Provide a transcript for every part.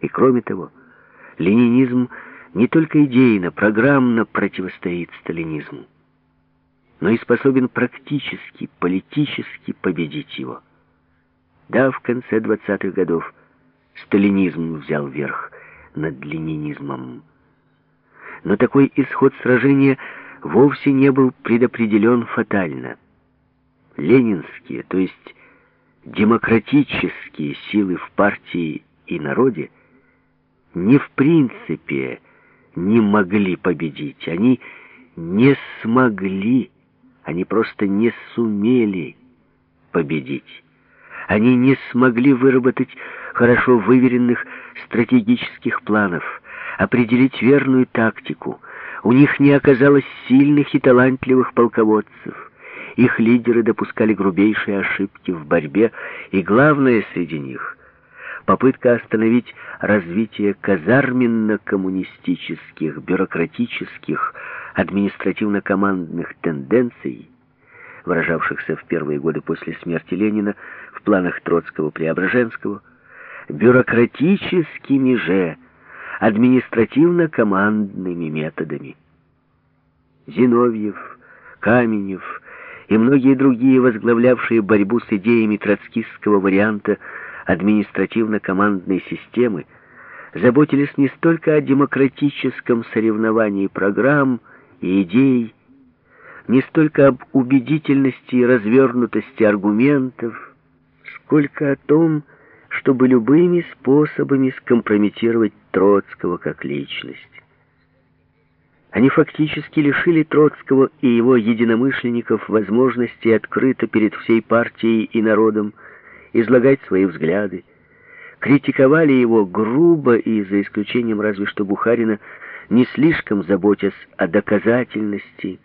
И кроме того, ленинизм не только идейно, программно противостоит сталинизму, но и способен практически, политически победить его. Да, в конце 20-х годов сталинизм взял верх над ленинизмом. Но такой исход сражения вовсе не был предопределен фатально. Ленинские, то есть демократические силы в партии и народе не в принципе не могли победить. Они не смогли, они просто не сумели победить. Они не смогли выработать хорошо выверенных стратегических планов, определить верную тактику. У них не оказалось сильных и талантливых полководцев. Их лидеры допускали грубейшие ошибки в борьбе, и главное среди них — попытка остановить развитие казарменно-коммунистических, бюрократических, административно-командных тенденций, выражавшихся в первые годы после смерти Ленина в планах Троцкого-Преображенского, бюрократическими же, административно-командными методами. Зиновьев, Каменев и многие другие, возглавлявшие борьбу с идеями троцкистского варианта административно-командной системы, заботились не столько о демократическом соревновании программ и идей, не столько об убедительности и развернутости аргументов, сколько о том, чтобы любыми способами скомпрометировать Троцкого как личность. Они фактически лишили Троцкого и его единомышленников возможности открыто перед всей партией и народом излагать свои взгляды, критиковали его грубо и, за исключением разве что Бухарина, не слишком заботясь о доказательности,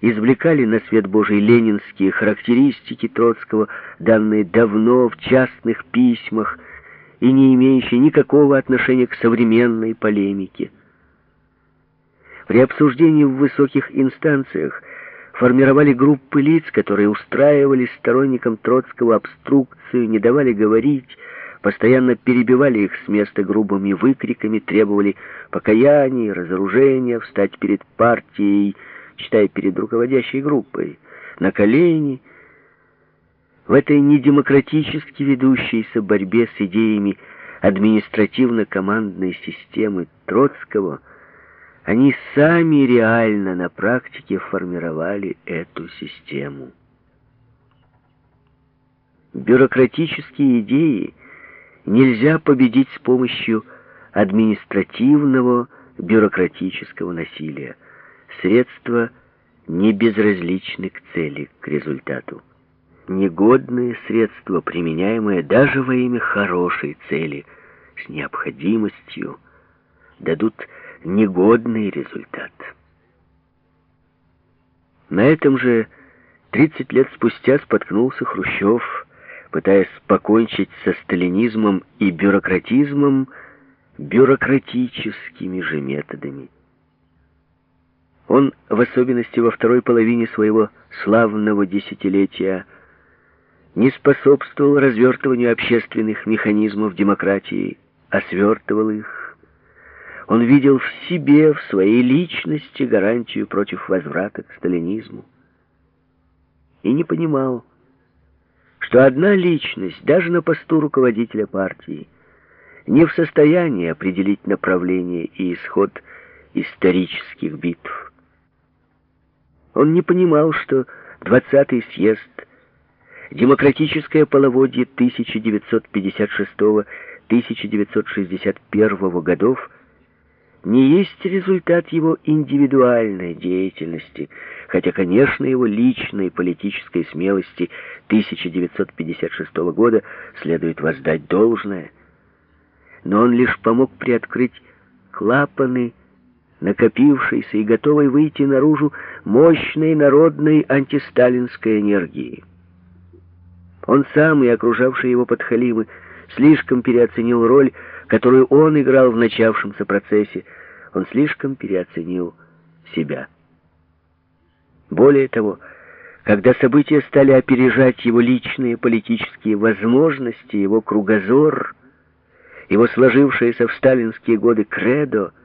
извлекали на свет Божий ленинские характеристики Троцкого, данные давно в частных письмах и не имеющие никакого отношения к современной полемике. При обсуждении в высоких инстанциях формировали группы лиц, которые устраивали сторонникам Троцкого обструкцию, не давали говорить, постоянно перебивали их с места грубыми выкриками, требовали покаяния, разоружения, встать перед партией, читая перед руководящей группой, на колени. В этой недемократически ведущейся борьбе с идеями административно-командной системы Троцкого они сами реально на практике формировали эту систему. Бюрократические идеи нельзя победить с помощью административного бюрократического насилия – Средства не безразличны к цели, к результату. Негодные средства, применяемые даже во имя хорошей цели, с необходимостью, дадут негодный результат. На этом же 30 лет спустя споткнулся Хрущев, пытаясь покончить со сталинизмом и бюрократизмом бюрократическими же методами. Он, в особенности во второй половине своего славного десятилетия, не способствовал развертыванию общественных механизмов демократии, а свертывал их. Он видел в себе, в своей личности гарантию против возврата к сталинизму. И не понимал, что одна личность, даже на посту руководителя партии, не в состоянии определить направление и исход исторических битв. Он не понимал, что 20-й съезд, демократическое половодье 1956-1961 годов не есть результат его индивидуальной деятельности, хотя, конечно, его личной политической смелости 1956 года следует воздать должное. Но он лишь помог приоткрыть клапаны накопившейся и готовой выйти наружу мощной народной антисталинской энергии. Он сам и окружавшие его подхалимы слишком переоценил роль, которую он играл в начавшемся процессе. Он слишком переоценил себя. Более того, когда события стали опережать его личные политические возможности, его кругозор, его сложившееся в сталинские годы кредо —